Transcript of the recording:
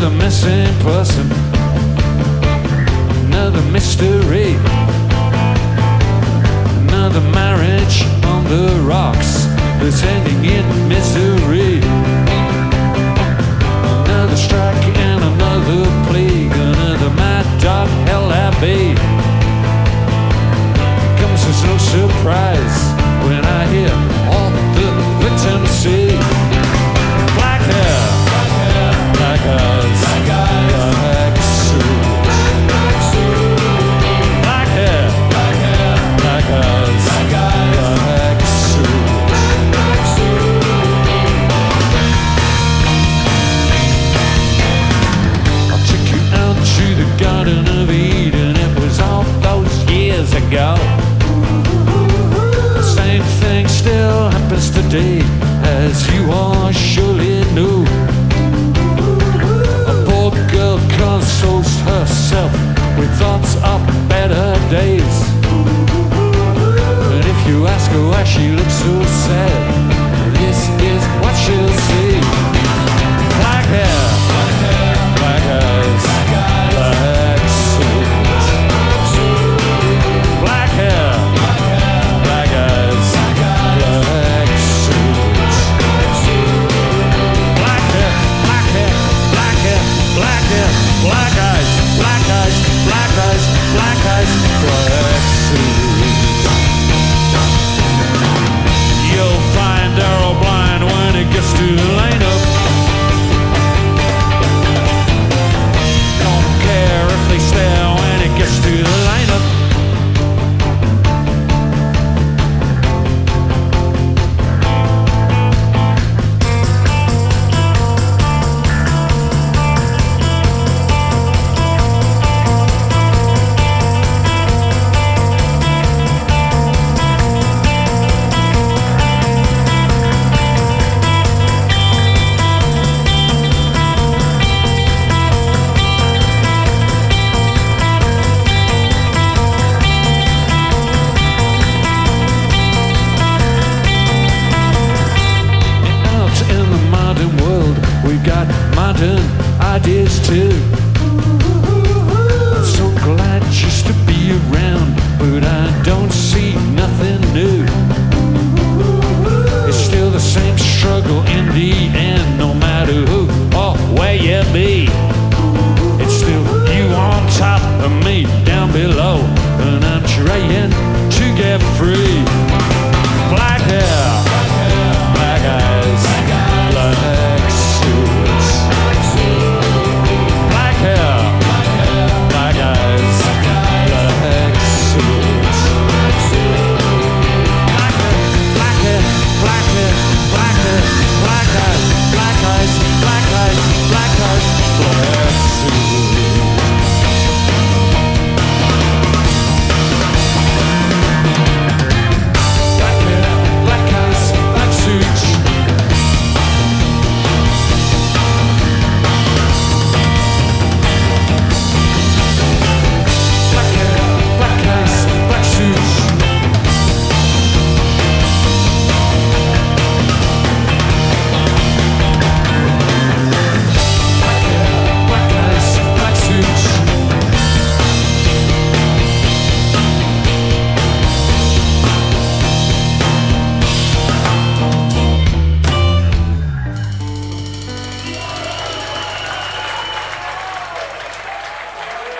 Another missing person. Another mystery. Another marriage on the rocks that's ending in misery. day, as you all surely know. A poor girl consoles herself with thoughts of better days. And if you ask her why she looks so sad, Christ see. garden, I too. I'm so glad just to be around, but I don't see nothing.